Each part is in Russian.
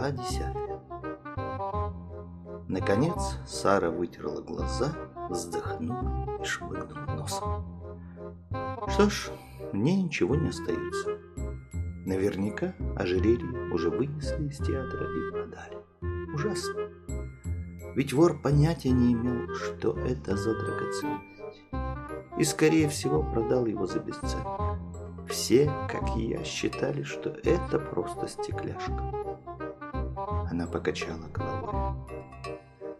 Глава десятая. Наконец Сара вытерла глаза, вздохнула и шмыгнула носом. Что ж, мне ничего не остается. Наверняка ожерелье уже вынесли из театра и продали. Ужасно. Ведь вор понятия не имел, что это за драгоценность. И, скорее всего, продал его за бесценок. Все, как и я, считали, что это просто стекляшка. Она покачала головой.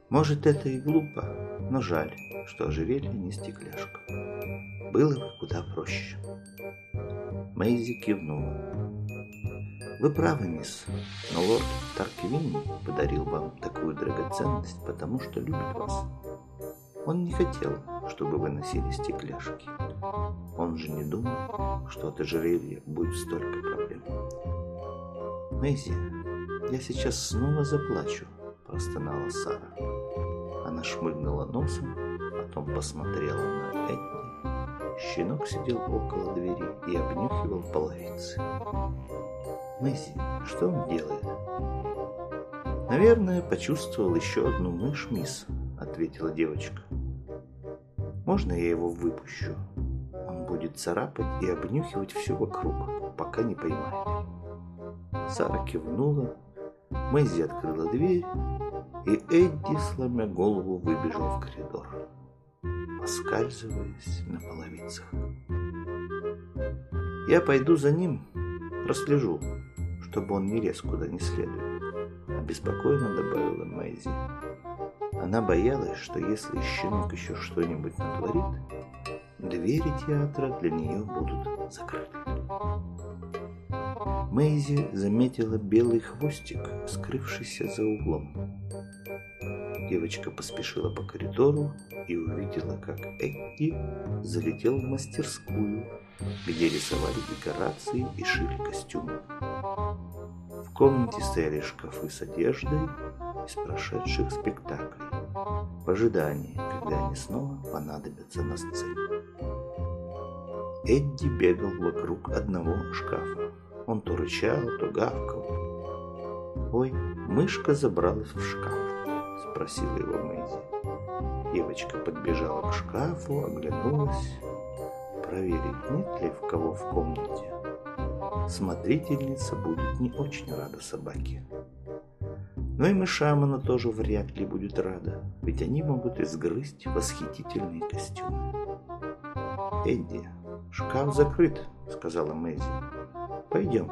Может, это и глупо, но жаль, что ожерелье не стекляшка. Было бы куда проще. Мэйзи кивнула. Вы правы, мисс, но лорд Тарквинни подарил вам такую драгоценность, потому что любит вас. Он не хотел, чтобы вы носили стекляшки. Он же не думал, что от ожерелья будет столько проблем. Мэйзи, я сейчас снова заплачу, простонала Сара. Она шмыгнула носом, потом посмотрела на Эдди. Щенок сидел около двери и обнюхивал половицы. Мэйзи, что он делает? Наверное, почувствовал еще одну мышь, мисс, ответила девочка. Можно я его выпущу? Он будет царапать и обнюхивать все вокруг, пока не поймает. Сара кивнула, Мэйзи открыла дверь, и Эдди, сломя голову, выбежал в коридор, поскальзываясь на половицах. «Я пойду за ним, прослежу, чтобы он не лез куда не следует», обеспокоенно добавила Мэйзи. Она боялась, что если щенок еще что-нибудь натворит, двери театра для нее будут закрыты. Мэйзи заметила белый хвостик, скрывшийся за углом. Девочка поспешила по коридору и увидела, как Эдди залетел в мастерскую, где рисовали декорации и шили костюмы. В комнате стояли шкафы с одеждой из прошедших спектаклей, в ожидании, когда они снова понадобятся на сцене. Эдди бегал вокруг одного шкафа. Он то рычал, то гавкал. «Ой, мышка забралась в шкаф», — спросила его Мэйзи. Девочка подбежала к шкафу, оглянулась, проверить, нет ли в кого в комнате. Смотрительница будет не очень рада собаке. Но и мышам она тоже вряд ли будет рада, ведь они могут изгрызть восхитительные костюмы. «Эдди, шкаф закрыт», — сказала Мэйзи. Пойдем,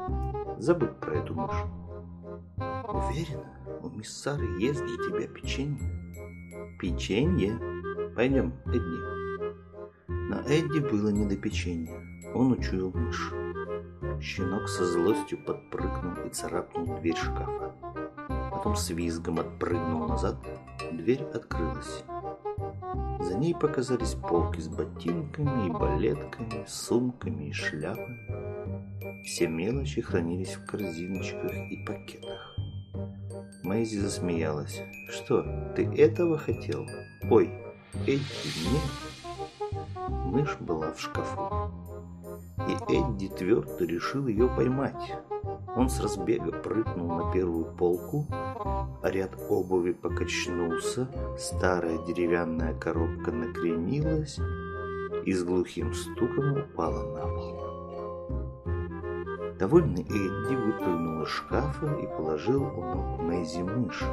забудь про эту мышь. Уверена, у мисс Сары есть для тебя печенье. Печенье? Пойдем, Эдди. Но Эдди было не до печенья. Он учуял мышь. Щенок со злостью подпрыгнул и царапнул дверь шкафа. Потом с визгом отпрыгнул назад. Дверь открылась. За ней показались полки с ботинками и балетками, сумками и шляпами. Все мелочи хранились в корзиночках и пакетах. Мэйзи засмеялась. «Что, ты этого хотел? Ой, Эдди, нет!» Мышь была в шкафу. И Эдди твердо решил ее поймать. Он с разбега прыгнул на первую полку, а ряд обуви покачнулся, старая деревянная коробка накренилась и с глухим стуком упала на пол. Довольный Эдди выпрыгнул из шкафа и положил у ног Мэйзи мышь.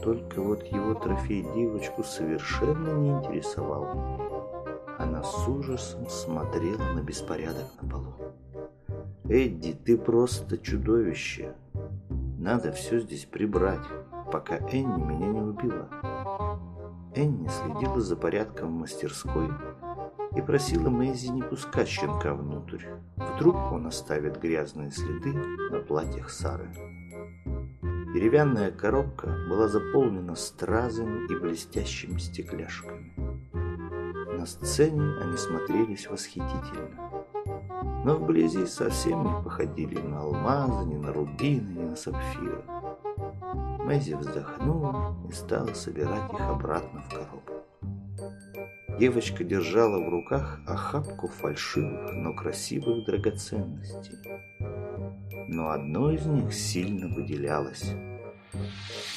Только вот его трофей девочку совершенно не интересовал. Она с ужасом смотрела на беспорядок на полу. «Эдди, ты просто чудовище! Надо все здесь прибрать, пока Энни меня не убила». Энни следила за порядком в мастерской, и просила Мэйзи не пускать щенка внутрь. Вдруг он оставит грязные следы на платьях Сары. Деревянная коробка была заполнена стразами и блестящими стекляшками. На сцене они смотрелись восхитительно. Но вблизи совсем не походили на алмазы, ни на рубины, ни на сапфиры. Мэйзи вздохнула и стала собирать их обратно в коробку. Девочка держала в руках охапку фальшивых, но красивых драгоценностей. Но одно из них сильно выделялось.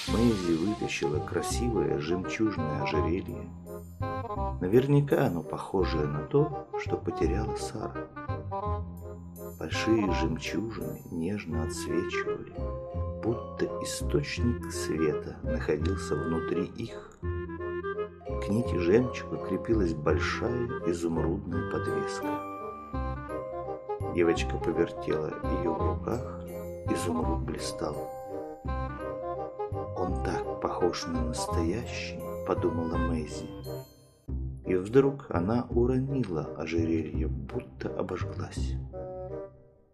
Мэйзи вытащила красивое жемчужное ожерелье. Наверняка оно похожее на то, что потеряла Сара. Большие жемчужины нежно отсвечивали, будто источник света находился внутри их. К нити жемчуга крепилась большая изумрудная подвеска. Девочка повертела ее в руках, изумруд блистал. «Он так похож на настоящий», — подумала Мэйзи. И вдруг она уронила ожерелье, будто обожглась.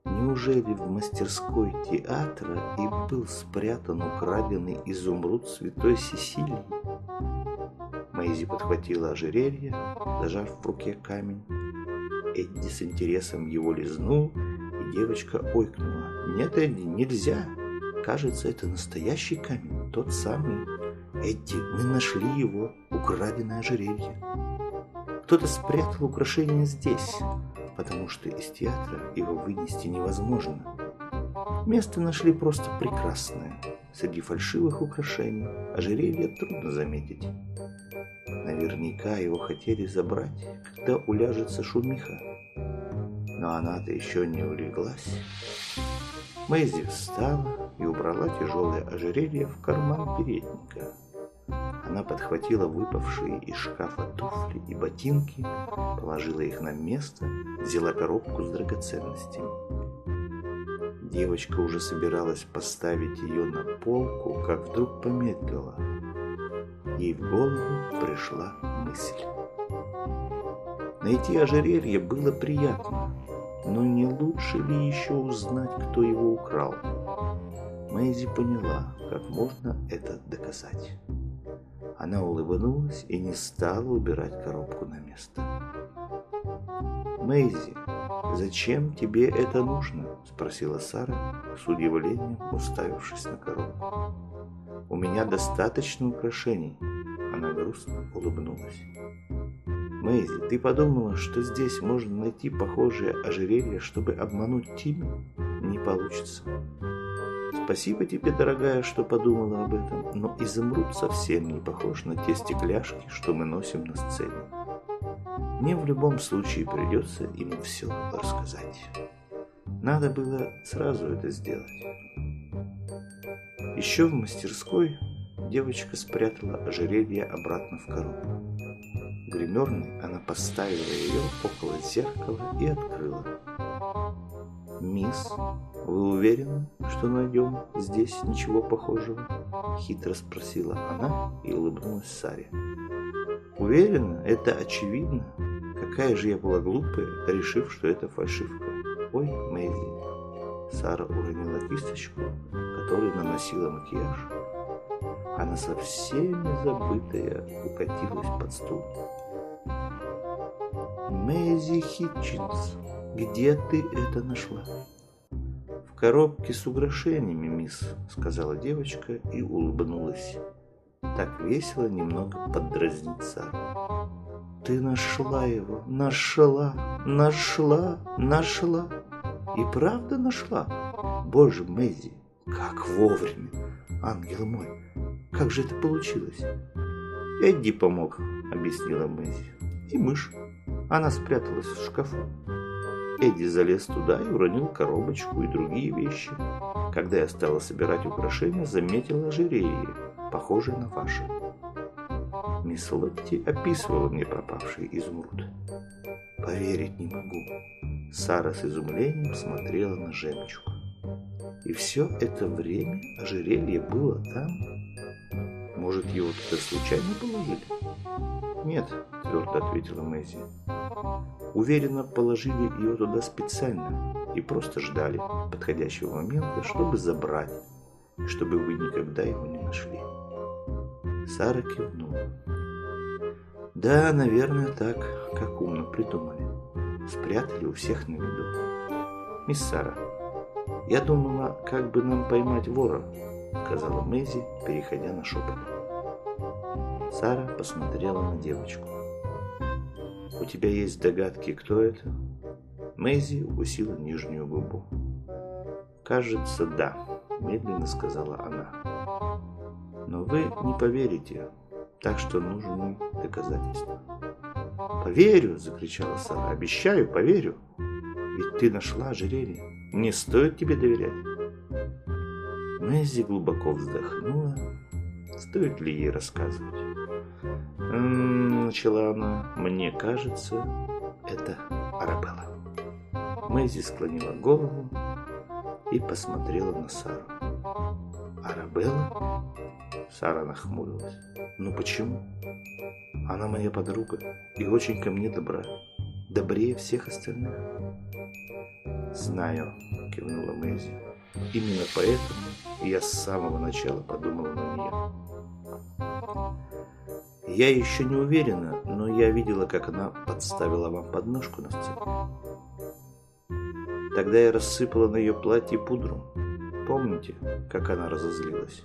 Неужели в мастерской театра и был спрятан украденный изумруд святой Сесилии? Мэйзи подхватила ожерелье, зажав в руке камень. Эдди с интересом его лизнул, и девочка ойкнула. «Нет, Эдди, нельзя! Кажется, это настоящий камень, тот самый. Эдди, мы нашли его, украденное ожерелье. Кто-то спрятал украшение здесь, потому что из театра его вынести невозможно. Место нашли просто прекрасное. Среди фальшивых украшений ожерелье трудно заметить. Наверняка его хотели забрать, когда уляжется шумиха. Но она-то еще не улеглась. Мэйзи встала и убрала тяжелое ожерелье в карман передника. Она подхватила выпавшие из шкафа туфли и ботинки, положила их на место, взяла коробку с драгоценностями. Девочка уже собиралась поставить ее на полку, как вдруг помедлила. Ей в голову пришла мысль. Найти ожерелье было приятно, но не лучше ли еще узнать, кто его украл? Мэйзи поняла, как можно это доказать. Она улыбнулась и не стала убирать коробку на место. «Мэйзи, зачем тебе это нужно?» – спросила Сара, с удивлением уставившись на коробку. «У меня достаточно украшений». Она грустно улыбнулась. «Мэйзи, ты подумала, что здесь можно найти похожее ожерелье, чтобы обмануть Тимми? Не получится. Спасибо тебе, дорогая, что подумала об этом, но изумруд совсем не похож на те стекляшки, что мы носим на сцене. Мне в любом случае придется ему все рассказать. Надо было сразу это сделать. Еще в мастерской девочка спрятала ожерелье обратно в коробку. Гримерной она поставила ее около зеркала и открыла. «Мисс, вы уверены, что найдем здесь ничего похожего?» Хитро спросила она и улыбнулась Саре. «Уверена? Это очевидно. Какая же я была глупая, решив, что это фальшивка. Ой, Мэйзи!» Сара уронила кисточку, которой наносила макияж. Она совсем забытая укатилась под стул. Мэйзи Хитчинс, где ты это нашла?» «В коробке с украшениями, мисс», — сказала девочка и улыбнулась. Так весело немного поддразнить Сару. «Ты нашла его, нашла, нашла, нашла. И правда нашла? Боже, Мэйзи, как вовремя! Ангел мой, как же это получилось?» «Эдди помог», — объяснила Мэйзи. «И мышь. Она спряталась в шкафу. Эдди залез туда и уронил коробочку и другие вещи. Когда я стала собирать украшения, заметила ожерелье, похожее на ваше. Мисс Лотти описывала мне пропавший изумруд. Поверить не могу. Сара с изумлением смотрела на жемчуг. И все это время ожерелье было там? Может, его туда случайно положили? Нет, твердо ответила Мэйзи. Уверенно положили ее туда специально и просто ждали подходящего момента, чтобы забрать, чтобы вы никогда его не нашли. Сара кивнула. Да, наверное, так, как умно придумали. Спрятали у всех на виду. Мисс Сара, я думала, как бы нам поймать вора, сказала Мэйзи, переходя на шепот. Сара посмотрела на девочку. «У тебя есть догадки, кто это?» Мэйзи укусила нижнюю губу. «Кажется, да», – медленно сказала она. вы не поверите, так что нужны доказательства. «Поверю!» – закричала Сара. «Обещаю, поверю! Ведь ты нашла ожерелье. Не стоит тебе доверять!» Мэзи глубоко вздохнула. Стоит ли ей рассказывать? Начала она. «Мне кажется, это Арабелла». Мэзи склонила голову и посмотрела на Сару. «Арабелла?» Сара нахмурилась. «Ну почему?» «Она моя подруга и очень ко мне добра. Добрее всех остальных». «Знаю», — кивнула Мэйзи. «Именно поэтому я с самого начала подумала на нее». «Я еще не уверена, но я видела, как она подставила вам подножку на сцене. Тогда я рассыпала на ее платье пудру. Помните, как она разозлилась?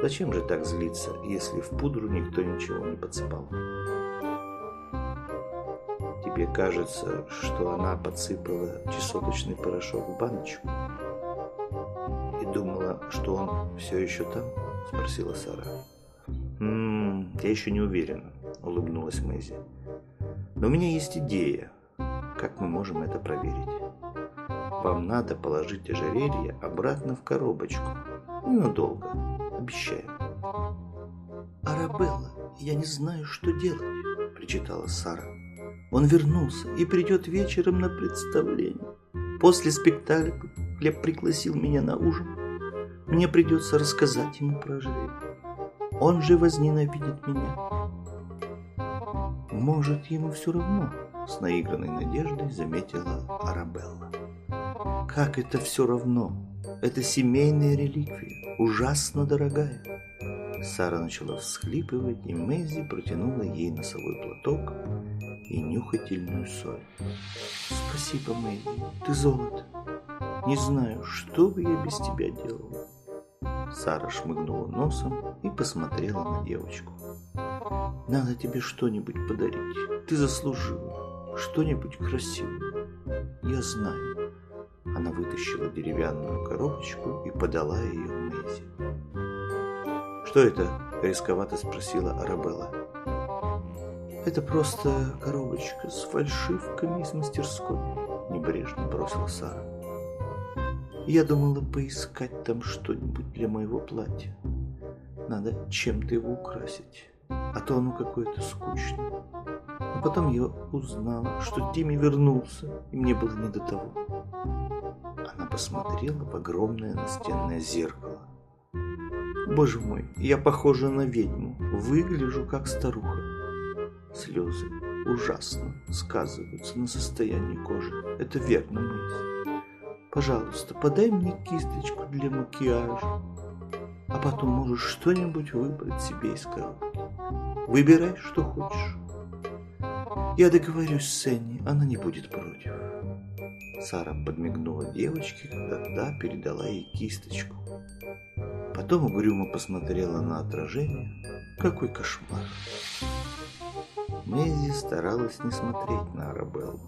Зачем же так злиться, если в пудру никто ничего не подсыпал? Тебе кажется, что она подсыпала чесоточный порошок в баночку? И думала, что он все еще там? Спросила Сара. «М -м, я еще не уверена, улыбнулась Мэйзи. Но у меня есть идея, как мы можем это проверить. Вам надо положить ожерелье обратно в коробочку. Ненадолго. Обещаю. «Арабелла, я не знаю, что делать», – причитала Сара. «Он вернулся и придет вечером на представление. После спектакля пригласил меня на ужин. Мне придется рассказать ему про ожерелье. Он же возненавидит меня. Может, ему все равно?» С наигранной надеждой заметила Арабелла. Как это все равно? Это семейная реликвия, ужасно дорогая. Сара начала всхлипывать, и Мэйзи протянула ей носовой платок и нюхательную соль. «Спасибо, Мэйзи, ты золото. Не знаю, что бы я без тебя делала». Сара шмыгнула носом и посмотрела на девочку. «Надо тебе что-нибудь подарить. Ты заслужила. Что-нибудь красивое. Я знаю. Она вытащила деревянную коробочку и подала ее Мэйзи. «Что это?» – рисковато спросила Арабелла. «Это просто коробочка с фальшивками из мастерской», – небрежно бросила Сара. «Я думала поискать там что-нибудь для моего платья. Надо чем-то его украсить, а то оно какое-то скучное. А потом я узнала, что Тимми вернулся, и мне было не до того. Она посмотрела в огромное настенное зеркало. Боже мой, я похожа на ведьму, выгляжу как старуха. Слезы ужасно сказываются на состоянии кожи. Это верно, Мэйси. Пожалуйста, подай мне кисточку для макияжа. А потом можешь что-нибудь выбрать себе из коробки. Выбирай, что хочешь. Я договорюсь с Энни, она не будет против. Сара подмигнула девочке, когда та передала ей кисточку. Потом угрюмо посмотрела на отражение. Какой кошмар! Мэйзи старалась не смотреть на Арабеллу.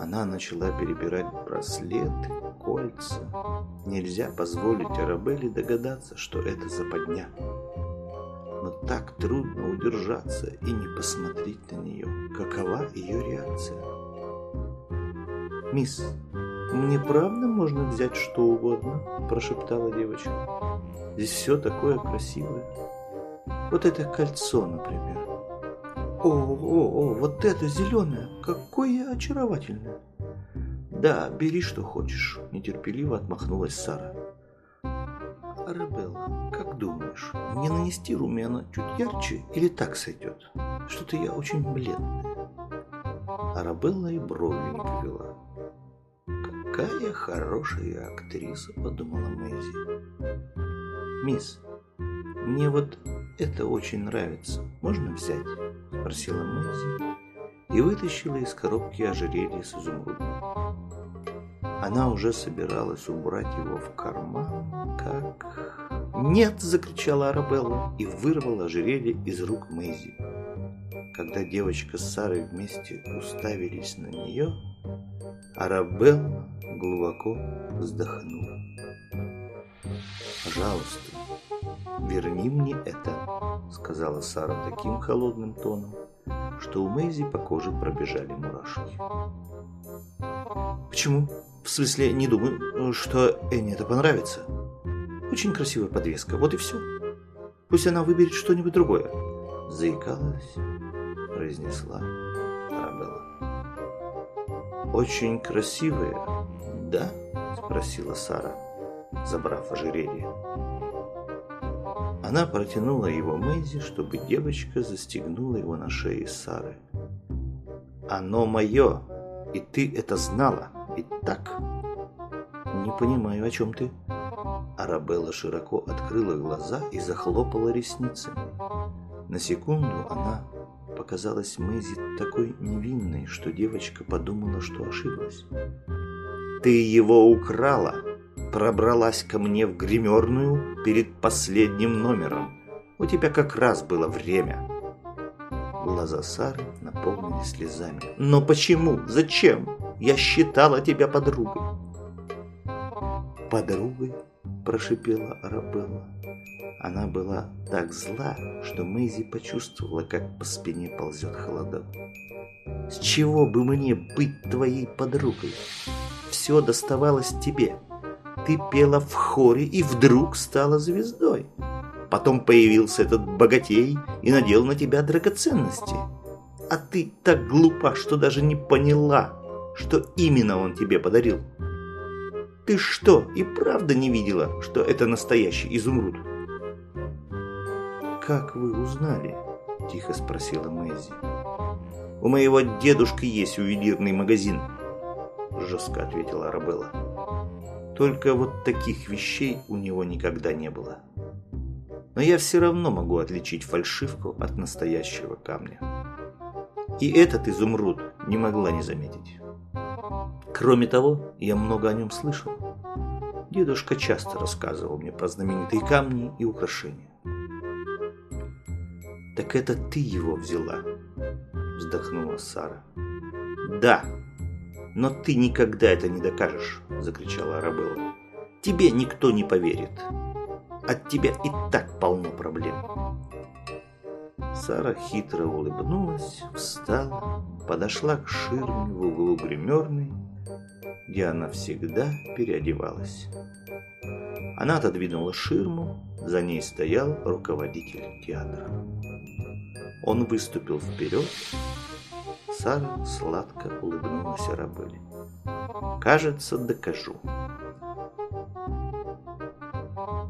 Она начала перебирать браслеты, кольца. Нельзя позволить Арабелле догадаться, что это западня. Но так трудно удержаться и не посмотреть на нее. Какова ее реакция? «Мисс, мне правда можно взять что угодно?» – прошептала девочка. «Здесь все такое красивое. Вот это кольцо, например. О, о, о, вот это зеленое, какое очаровательное!» «Да, бери что хочешь», – нетерпеливо отмахнулась Сара. «Арабелла, как думаешь, мне нанести румяна чуть ярче или так сойдет? Что-то я очень бледная». Арабелла и брови не повела. «Какая хорошая актриса», — подумала Мэйзи. «Мисс, мне вот это очень нравится. Можно взять?» — спросила Мэйзи и вытащила из коробки ожерелье с изумрудом. Она уже собиралась убрать его в карман, как... «Нет!» — закричала Арабелла и вырвала ожерелье из рук Мэйзи. Когда девочка с Сарой вместе уставились на нее, Арабелла глубоко вздохнула. «Пожалуйста, верни мне это», — сказала Сара таким холодным тоном, что у Мэйзи по коже пробежали мурашки. «Почему? В смысле, не думаю, что Энни это понравится. Очень красивая подвеска, вот и все. Пусть она выберет что-нибудь другое», — заикалась, произнесла Арабелла. «Очень красивая, да?» — спросила Сара, забрав ожерелье. Она протянула его Мэйзи, чтобы девочка застегнула его на шее Сары. «Оно мое, и ты это знала, ведь так?» «Не понимаю, о чем ты?» Арабелла широко открыла глаза и захлопала ресницами. На секунду она показалась Мэйзи такой невинной, что девочка подумала, что ошиблась. «Ты его украла!» Пробралась ко мне в гримерную перед последним номером. У тебя как раз было время. Глаза Сары наполнились слезами. Но почему? Зачем? Я считала тебя подругой. Подругой? Прошипела Арабелла. Она была так зла, что Мэйзи почувствовала, как по спине ползет холодок. «С чего бы мне быть твоей подругой? Все доставалось тебе. Ты пела в хоре и вдруг стала звездой. Потом появился этот богатей и надел на тебя драгоценности. А ты так глупа, что даже не поняла, что именно он тебе подарил. Ты что, и правда не видела, что это настоящий изумруд? «Как вы узнали?» – тихо спросила Мэйзи. «У моего дедушки есть ювелирный магазин», – жестко ответила Арабелла. Только вот таких вещей у него никогда не было. Но я все равно могу отличить фальшивку от настоящего камня. И этот изумруд не могла не заметить. Кроме того, я много о нем слышал. Дедушка часто рассказывал мне про знаменитые камни и украшения. «Так это ты его взяла?» – вздохнула Сара. «Да, «Но ты никогда это не докажешь!» – закричала Арабелла. «Тебе никто не поверит. От тебя и так полно проблем». Сара хитро улыбнулась, встала, подошла к ширме в углу гримерной, где она всегда переодевалась. Она отодвинула ширму, за ней стоял руководитель театра. Он выступил вперед Сара сладко улыбнулась Арабелле. «Кажется, докажу».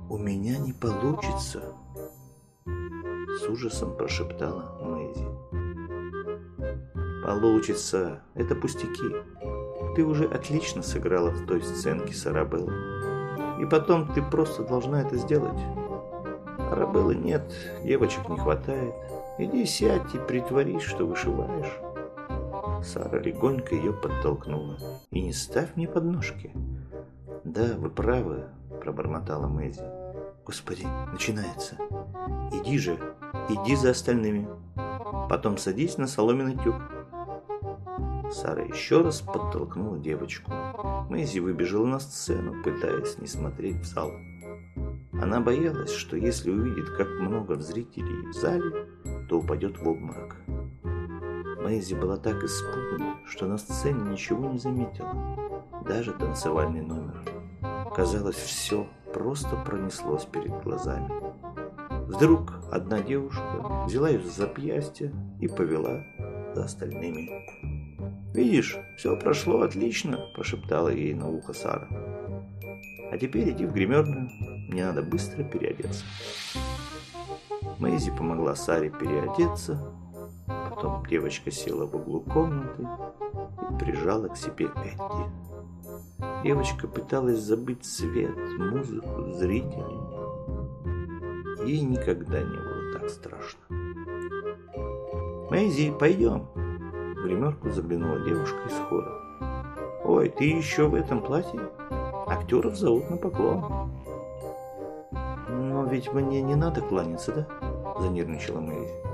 «У меня не получится», — с ужасом прошептала Мэйзи. «Получится. Это пустяки. Ты уже отлично сыграла в той сценке с Арабеллой. И потом ты просто должна это сделать. Арабеллы нет, девочек не хватает. Иди сядь и притворись, что вышиваешь». Сара легонько ее подтолкнула. «И не ставь мне подножки». «Да, вы правы», – пробормотала Мэйзи. «Господи, начинается. Иди же, иди за остальными. Потом садись на соломенный тюк». Сара еще раз подтолкнула девочку. Мэйзи выбежала на сцену, пытаясь не смотреть в зал. Она боялась, что если увидит, как много зрителей в зале, то упадет в обморок. Мэйзи была так испугана, что на сцене ничего не заметила, даже танцевальный номер. Казалось, все просто пронеслось перед глазами. Вдруг одна девушка взяла ее за запястье и повела за остальными. «Видишь, все прошло отлично», – прошептала ей на ухо Сара. «А теперь иди в гримерную, мне надо быстро переодеться». Мэйзи помогла Саре переодеться, Потом девочка села в углу комнаты и прижала к себе Эдди. Девочка пыталась забыть свет, музыку, зрителей. Ей никогда не было так страшно. «Мэйзи, пойдем!» В гримерку заглянула девушка из хора. «Ой, ты еще в этом платье? Актеров зовут на поклон». «Но ведь мне не надо кланяться, да?» Занервничала Мэйзи.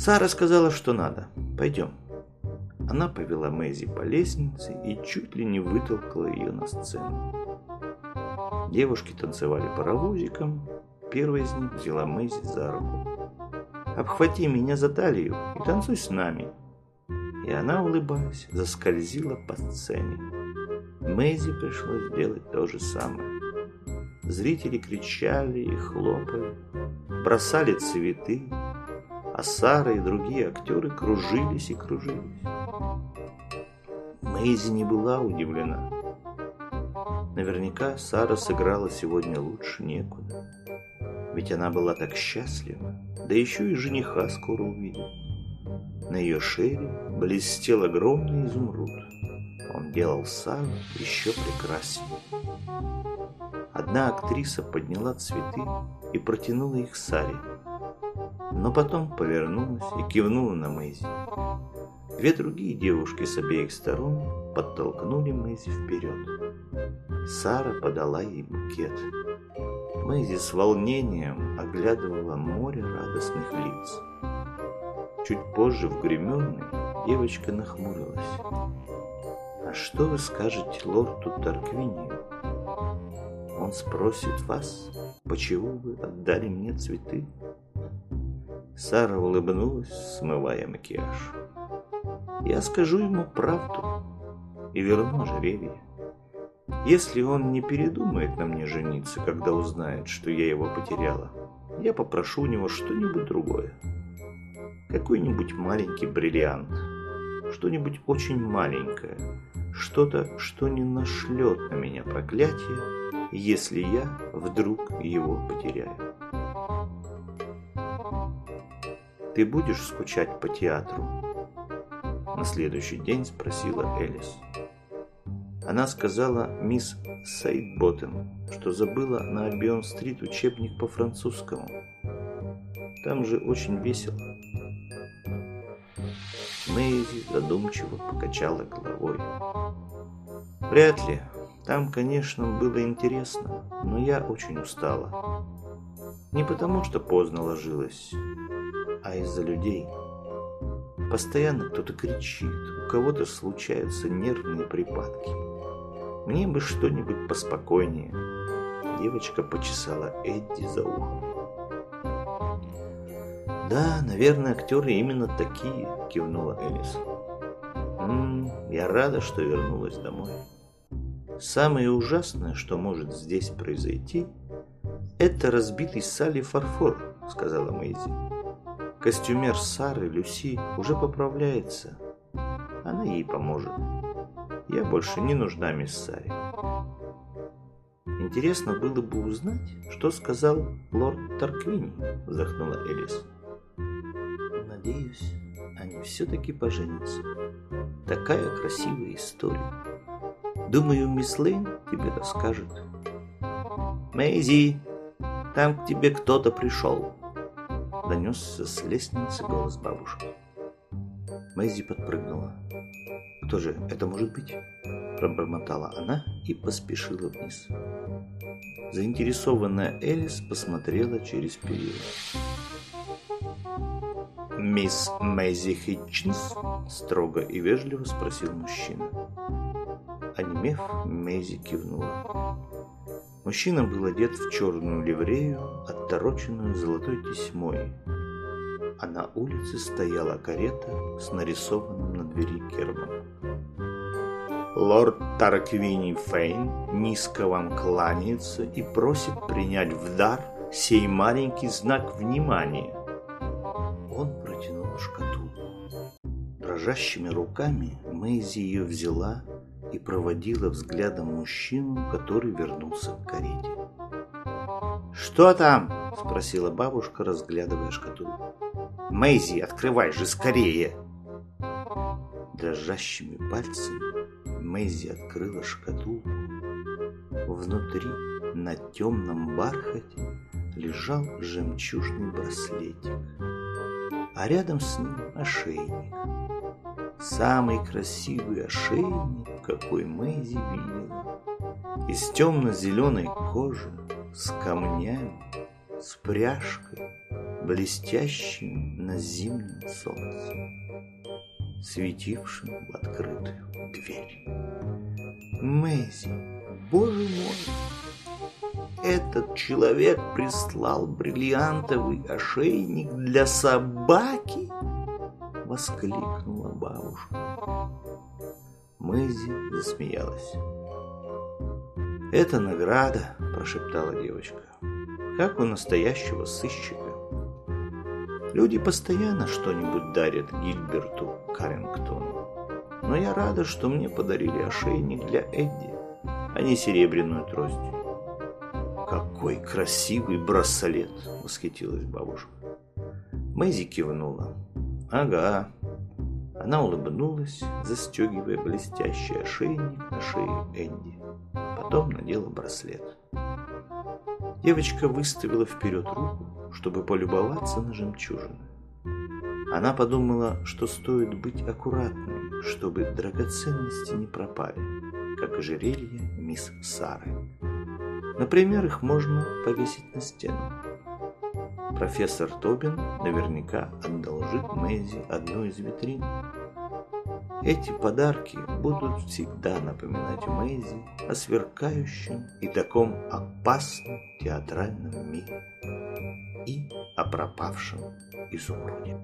Сара сказала, что надо. Пойдем. Она повела Мэйзи по лестнице и чуть ли не вытолкала ее на сцену. Девушки танцевали паровозиком, первая из них взяла Мэйзи за руку. «Обхвати меня за талию и танцуй с нами!» И она, улыбаясь, заскользила по сцене. Мэйзи пришлось сделать то же самое. Зрители кричали и хлопали, бросали цветы, а Сара и другие актеры кружились и кружились. Мэйзи не была удивлена. Наверняка Сара сыграла сегодня лучше некуда. Ведь она была так счастлива, да еще и жениха скоро увидит. На ее шее блестел огромный изумруд. Он делал Сару еще прекраснее. Одна актриса подняла цветы и протянула их Саре но потом повернулась и кивнула на Мэйзи. Две другие девушки с обеих сторон подтолкнули Мэйзи вперед. Сара подала ей букет. Мэйзи с волнением оглядывала море радостных лиц. Чуть позже в гримерной девочка нахмурилась. «А что вы скажете лорду Тарквинию? Он спросит вас, почему вы отдали мне цветы?» Сара улыбнулась, смывая макияж. Я скажу ему правду и верну ожерелье. Если он не передумает на мне жениться, когда узнает, что я его потеряла, я попрошу у него что-нибудь другое. Какой-нибудь маленький бриллиант, что-нибудь очень маленькое, что-то, что не нашлет на меня проклятие, если я вдруг его потеряю. «Ты будешь скучать по театру?» На следующий день спросила Элис. Она сказала мисс Сейдботтем, что забыла на Альбион-стрит учебник по французскому. Там же очень весело. Мэйзи задумчиво покачала головой. Вряд ли. Там, конечно, было интересно, но я очень устала. Не потому, что поздно ложилась, а из-за людей. Постоянно кто-то кричит, у кого-то случаются нервные припадки. Мне бы что-нибудь поспокойнее. Девочка почесала Эдди за ухом. «Да, наверное, актеры именно такие», — кивнула Элис. «М -м, «Я рада, что вернулась домой. Самое ужасное, что может здесь произойти, это разбитый Салли фарфор», — сказала Мэйзи. Костюмер Сары, Люси, уже поправляется. Она ей поможет. Я больше не нужна мисс Саре. Интересно было бы узнать, что сказал лорд Тарквини, вздохнула Элис. Надеюсь, они все-таки поженятся. Такая красивая история. Думаю, мисс Лейн тебе расскажет. Мэйзи, там к тебе кто-то пришел донесся с лестницы голос бабушки. Мэйзи подпрыгнула. «Кто же это может быть?» Пробормотала она и поспешила вниз. Заинтересованная Элис посмотрела через перила. «Мисс Мэйзи Хитчинс?» Строго и вежливо спросил мужчина. Онемев, Мэйзи кивнула. Мужчина был одет в черную ливрею, оттороченную золотой тесьмой, а на улице стояла карета с нарисованным на двери гербом. Лорд Тарквини Фейн низко вам кланяется и просит принять в дар сей маленький знак внимания. Он протянул шкатулку. Дрожащими руками Мэйзи ее взяла и проводила взглядом мужчину, который вернулся к карете. «Что там?» – спросила бабушка, разглядывая шкатулку. «Мэйзи, открывай же скорее!» Дрожащими пальцами Мэйзи открыла шкатулку. Внутри, на темном бархате, лежал жемчужный браслетик, а рядом с ним ошейник. Самый красивый ошейник, какой Мэйзи видела. Из темно-зеленой кожи, с камнями, с пряжкой, блестящим на зимнем солнце, светившим в открытую дверь. Мэйзи, боже мой! этот человек прислал бриллиантовый ошейник для собаки? Воскликнула бабушка. Мэйзи засмеялась. «Это награда», – прошептала девочка, – «как у настоящего сыщика». Люди постоянно что-нибудь дарят Гильберту Каррингтону. Но я рада, что мне подарили ошейник для Эдди, а не серебряную трость. «Какой красивый браслет!» – восхитилась бабушка. Мэйзи кивнула. «Ага». Она улыбнулась, застегивая блестящий ошейник на шее Энди. Потом надела браслет. Девочка выставила вперед руку, чтобы полюбоваться на жемчужины. Она подумала, что стоит быть аккуратной, чтобы драгоценности не пропали, как ожерелье мисс Сары. Например, их можно повесить на стену. Профессор Тобин наверняка одолжит Мэйзи одну из витрин. Эти подарки будут всегда напоминать Мэйзи о сверкающем и таком опасном театральном мире и о пропавшем изумруде.